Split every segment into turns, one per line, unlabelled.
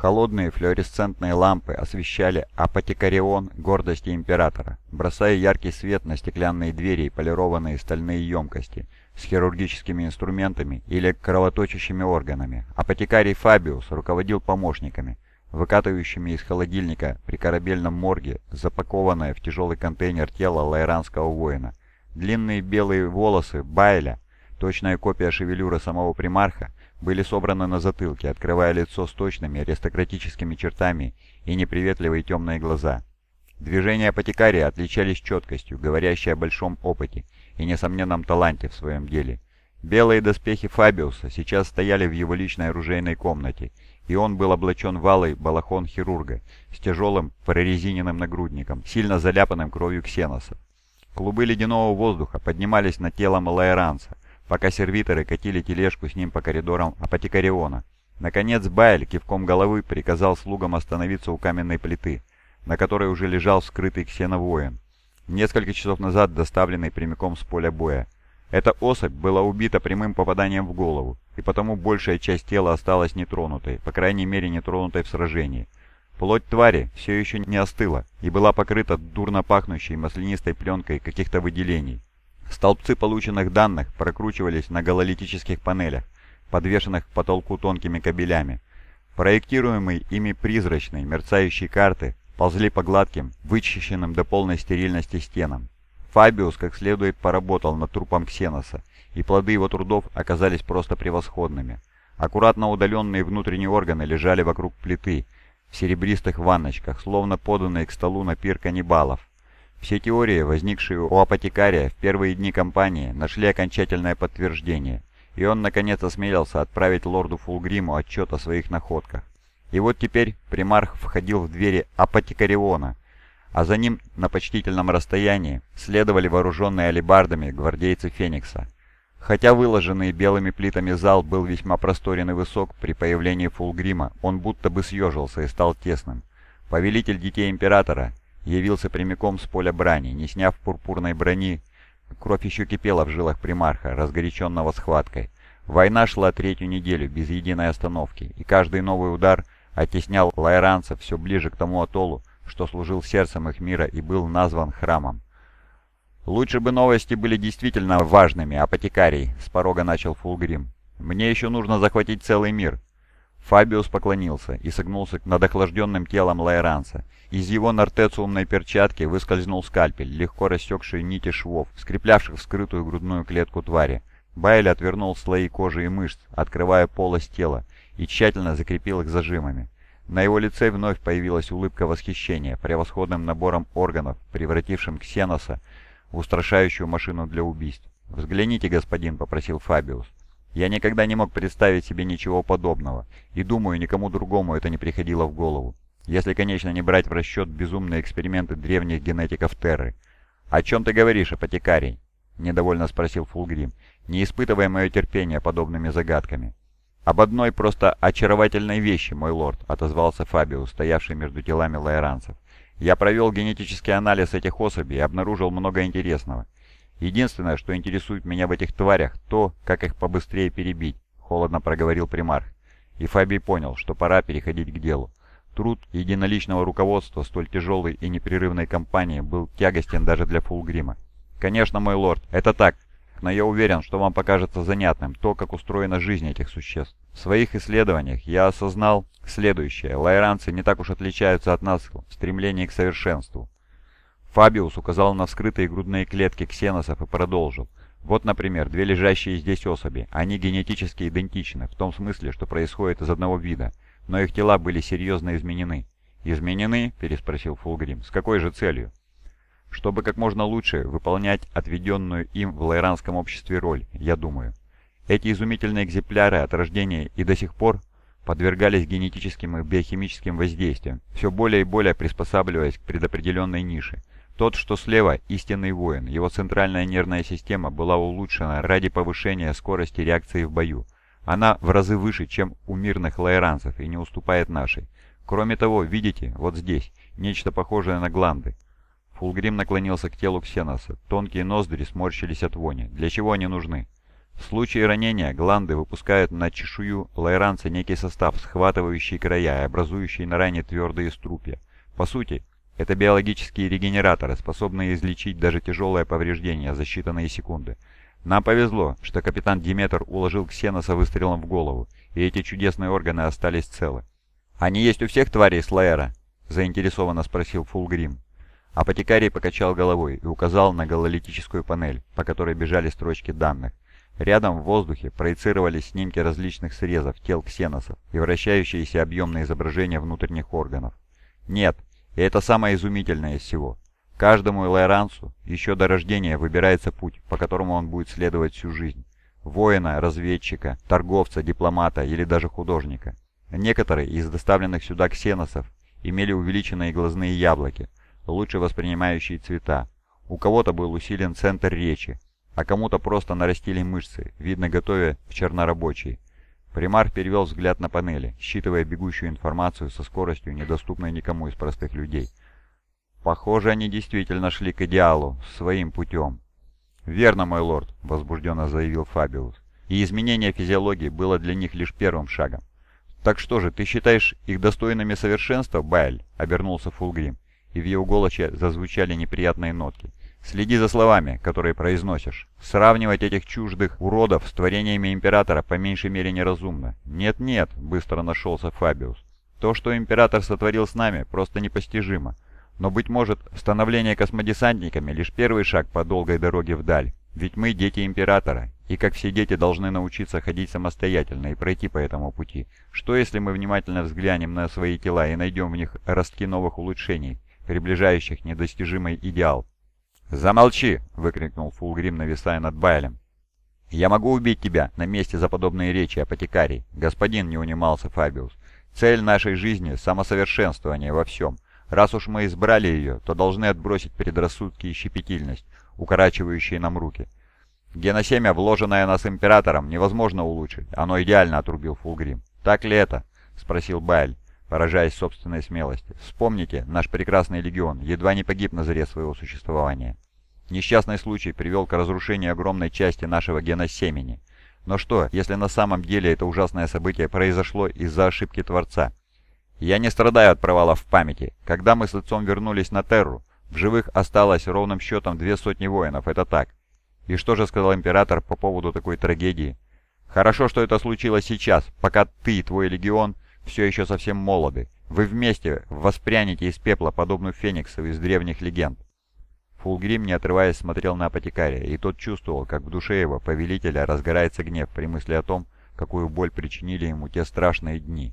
Холодные флуоресцентные лампы освещали апотекарион гордости императора, бросая яркий свет на стеклянные двери и полированные стальные емкости с хирургическими инструментами или кровоточащими органами. Апотекарий Фабиус руководил помощниками, выкатывающими из холодильника при корабельном морге запакованное в тяжелый контейнер тело лайранского воина. Длинные белые волосы Байля, точная копия шевелюры самого примарха, были собраны на затылке, открывая лицо с точными аристократическими чертами и неприветливые темные глаза. Движения апотекария отличались четкостью, говорящей о большом опыте и несомненном таланте в своем деле. Белые доспехи Фабиуса сейчас стояли в его личной оружейной комнате, и он был облачен в алый балахон хирурга с тяжелым прорезиненным нагрудником, сильно заляпанным кровью ксеноса. Клубы ледяного воздуха поднимались над телом Лаэранца, пока сервиторы катили тележку с ним по коридорам апотекариона. Наконец Байль кивком головы приказал слугам остановиться у каменной плиты, на которой уже лежал скрытый ксеновоин, несколько часов назад доставленный прямиком с поля боя. Эта особь была убита прямым попаданием в голову, и потому большая часть тела осталась нетронутой, по крайней мере нетронутой в сражении. Плоть твари все еще не остыла и была покрыта дурно пахнущей маслянистой пленкой каких-то выделений. Столбцы полученных данных прокручивались на гололитических панелях, подвешенных к потолку тонкими кабелями. Проектируемые ими призрачные, мерцающие карты ползли по гладким, вычищенным до полной стерильности стенам. Фабиус как следует поработал над трупом Ксеноса, и плоды его трудов оказались просто превосходными. Аккуратно удаленные внутренние органы лежали вокруг плиты, в серебристых ванночках, словно поданные к столу на пир каннибалов. Все теории, возникшие у апотекария в первые дни кампании, нашли окончательное подтверждение, и он наконец осмелился отправить лорду Фулгриму отчет о своих находках. И вот теперь примарх входил в двери апотекариона, а за ним на почтительном расстоянии следовали вооруженные алебардами гвардейцы Феникса. Хотя выложенный белыми плитами зал был весьма просторен и высок, при появлении Фулгрима он будто бы съежился и стал тесным. Повелитель детей Императора явился прямиком с поля брани, не сняв пурпурной брони. Кровь еще кипела в жилах примарха, разгоряченного схваткой. Война шла третью неделю, без единой остановки, и каждый новый удар оттеснял лайранцев все ближе к тому атоллу, что служил сердцем их мира и был назван храмом. «Лучше бы новости были действительно важными, апотекарий», — с порога начал Фулгрим. «Мне еще нужно захватить целый мир». Фабиус поклонился и согнулся над охлажденным телом Лайранца. Из его нортециумной перчатки выскользнул скальпель, легко рассекший нити швов, скреплявших вскрытую грудную клетку твари. Байль отвернул слои кожи и мышц, открывая полость тела, и тщательно закрепил их зажимами. На его лице вновь появилась улыбка восхищения превосходным набором органов, превратившим Ксеноса в устрашающую машину для убийств. «Взгляните, господин», — попросил Фабиус. «Я никогда не мог представить себе ничего подобного, и думаю, никому другому это не приходило в голову если, конечно, не брать в расчет безумные эксперименты древних генетиков Терры. «О чем ты говоришь, апотекарий?» — недовольно спросил Фулгрим, не испытывая мое терпение подобными загадками. «Об одной просто очаровательной вещи, мой лорд», — отозвался Фабиус, стоявший между телами лайранцев. «Я провел генетический анализ этих особей и обнаружил много интересного. Единственное, что интересует меня в этих тварях, то, как их побыстрее перебить», — холодно проговорил примарх. И Фабий понял, что пора переходить к делу. Труд единоличного руководства столь тяжелой и непрерывной кампании был тягостен даже для Фулгрима. «Конечно, мой лорд, это так, но я уверен, что вам покажется занятным то, как устроена жизнь этих существ. В своих исследованиях я осознал следующее. Лайранцы не так уж отличаются от нас в стремлении к совершенству. Фабиус указал на вскрытые грудные клетки ксеносов и продолжил. Вот, например, две лежащие здесь особи. Они генетически идентичны, в том смысле, что происходят из одного вида – но их тела были серьезно изменены. «Изменены?» – переспросил Фулгрим. «С какой же целью?» «Чтобы как можно лучше выполнять отведенную им в лайранском обществе роль, я думаю. Эти изумительные экземпляры от рождения и до сих пор подвергались генетическим и биохимическим воздействиям, все более и более приспосабливаясь к предопределенной нише. Тот, что слева, истинный воин, его центральная нервная система была улучшена ради повышения скорости реакции в бою, она в разы выше, чем у мирных лайранцев и не уступает нашей. Кроме того, видите, вот здесь, нечто похожее на гланды. Фулгрим наклонился к телу Ксеноса. Тонкие ноздри сморщились от вони. Для чего они нужны? В случае ранения гланды выпускают на чешую лайранца некий состав, схватывающий края и образующий на ране твердые струпья. По сути, это биологические регенераторы, способные излечить даже тяжелое повреждение за считанные секунды. Нам повезло, что капитан Диметр уложил Ксеноса выстрелом в голову, и эти чудесные органы остались целы. «Они есть у всех тварей Слэера?» – заинтересованно спросил Фулгрим. Апотекарий покачал головой и указал на гололитическую панель, по которой бежали строчки данных. Рядом в воздухе проецировались снимки различных срезов тел ксеносов и вращающиеся объемные изображения внутренних органов. Нет, и это самое изумительное из всего. Каждому Элайрансу еще до рождения выбирается путь, по которому он будет следовать всю жизнь. Воина, разведчика, торговца, дипломата или даже художника. Некоторые из доставленных сюда ксеносов имели увеличенные глазные яблоки, лучше воспринимающие цвета. У кого-то был усилен центр речи, а кому-то просто нарастили мышцы, видно готовя в чернорабочие. Примар перевел взгляд на панели, считывая бегущую информацию со скоростью, недоступной никому из простых людей. Похоже, они действительно шли к идеалу, своим путем. «Верно, мой лорд», — возбужденно заявил Фабиус. «И изменение физиологии было для них лишь первым шагом». «Так что же, ты считаешь их достойными совершенства, Байль?» — обернулся Фулгрим, и в его голосе зазвучали неприятные нотки. Следи за словами, которые произносишь. Сравнивать этих чуждых уродов с творениями Императора по меньшей мере неразумно. Нет-нет, быстро нашелся Фабиус. То, что Император сотворил с нами, просто непостижимо. Но, быть может, становление космодесантниками лишь первый шаг по долгой дороге вдаль. Ведь мы дети Императора, и как все дети должны научиться ходить самостоятельно и пройти по этому пути. Что если мы внимательно взглянем на свои тела и найдем в них ростки новых улучшений, приближающих недостижимый идеал? «Замолчи!» — выкрикнул Фулгрим, нависая над Байлем. «Я могу убить тебя на месте за подобные речи, апотекарий!» Господин не унимался Фабиус. «Цель нашей жизни — самосовершенствование во всем. Раз уж мы избрали ее, то должны отбросить предрассудки и щепетильность, укорачивающие нам руки. Геносемя, вложенное нас Императором, невозможно улучшить. Оно идеально отрубил Фулгрим. «Так ли это?» — спросил Байль поражаясь собственной смелости. Вспомните, наш прекрасный легион едва не погиб на заре своего существования. Несчастный случай привел к разрушению огромной части нашего геносемени. Но что, если на самом деле это ужасное событие произошло из-за ошибки Творца? Я не страдаю от провалов в памяти. Когда мы с отцом вернулись на Терру, в живых осталось ровным счетом две сотни воинов, это так. И что же сказал император по поводу такой трагедии? Хорошо, что это случилось сейчас, пока ты и твой легион все еще совсем молоды. Вы вместе воспрянете из пепла, подобную фениксу из древних легенд». Фулгрим, не отрываясь, смотрел на апотекария, и тот чувствовал, как в душе его, повелителя, разгорается гнев при мысли о том, какую боль причинили ему те страшные дни.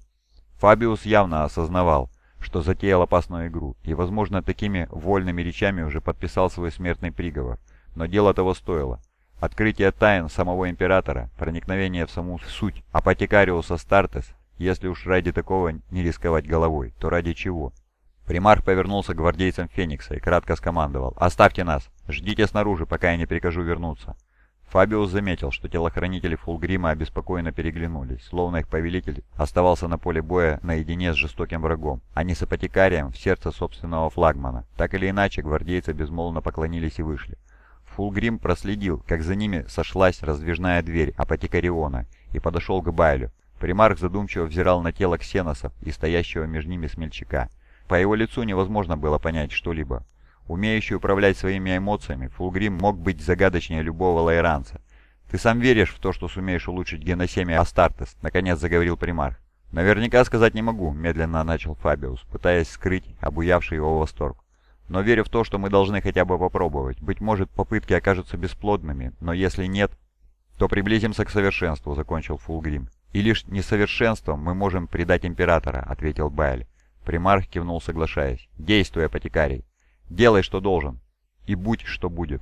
Фабиус явно осознавал, что затеял опасную игру, и, возможно, такими вольными речами уже подписал свой смертный приговор. Но дело того стоило. Открытие тайн самого Императора, проникновение в саму суть Апотекариуса Стартес если уж ради такого не рисковать головой, то ради чего? Примарх повернулся к гвардейцам Феникса и кратко скомандовал «Оставьте нас! Ждите снаружи, пока я не прикажу вернуться!» Фабиус заметил, что телохранители Фулгрима обеспокоенно переглянулись, словно их повелитель оставался на поле боя наедине с жестоким врагом, а не с апотекарием в сердце собственного флагмана. Так или иначе, гвардейцы безмолвно поклонились и вышли. Фулгрим проследил, как за ними сошлась раздвижная дверь апотекариона и подошел к Байлю, Примарх задумчиво взирал на тело ксеносов и стоящего между ними смельчака. По его лицу невозможно было понять что-либо. Умеющий управлять своими эмоциями, Фулгрим мог быть загадочнее любого лайранца. «Ты сам веришь в то, что сумеешь улучшить геносемия Астартес?» — наконец заговорил примарх. «Наверняка сказать не могу», — медленно начал Фабиус, пытаясь скрыть обуявший его восторг. «Но верю в то, что мы должны хотя бы попробовать. Быть может, попытки окажутся бесплодными, но если нет, то приблизимся к совершенству», — закончил Фулгрим. «И лишь несовершенством мы можем предать императора», — ответил Байль. Примарх кивнул, соглашаясь. «Действуй, апотекарий. Делай, что должен. И будь, что будет».